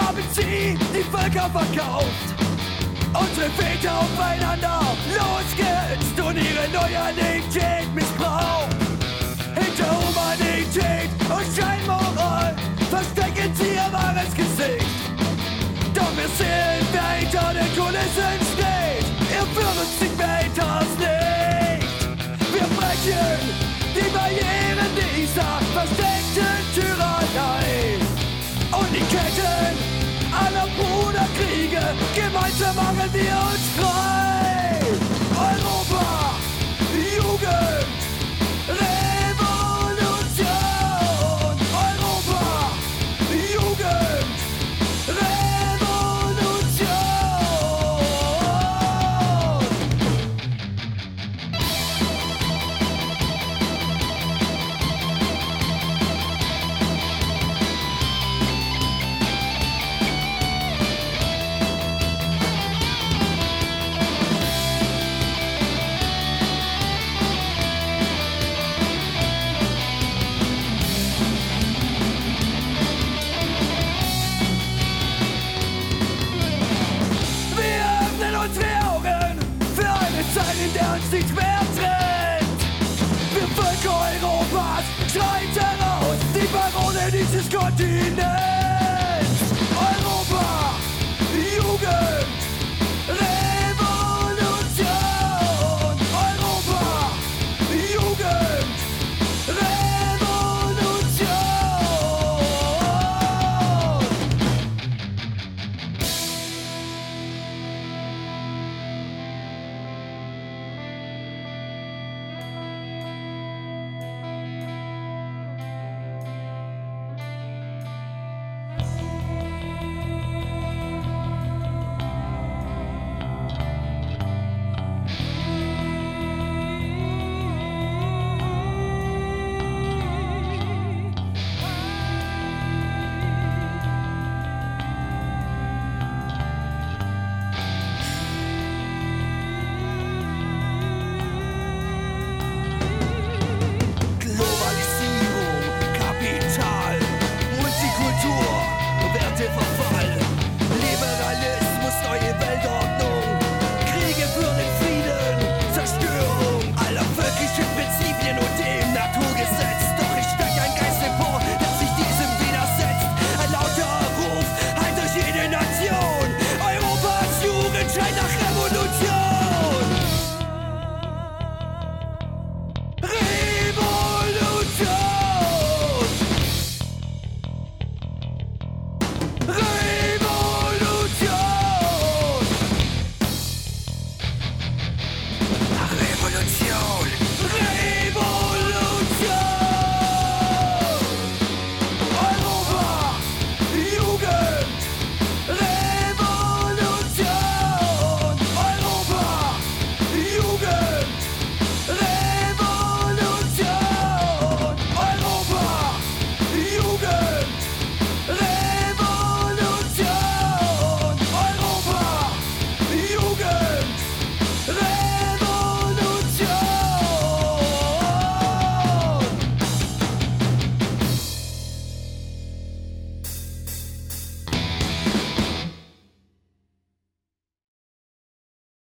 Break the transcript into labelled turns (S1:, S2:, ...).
S1: haben sie die Völker verkauft. Unsere Väter aufeinander losgehetzt und ihre Loyalität missbraucht. Hinter Humanität und Scheinmoral verstecken sie ihr wahres Gesicht. Doch wir sehen, wer hinter den Kulissen steht. Ihr führt uns die nicht. Wir brechen die Barrieren dieser versteckten Tyrannei. Gemeinsam machen wir uns frei. Uns nichts mehr trennt. Wir Völker Europas schreien heraus, die Barone dieses Kontinents.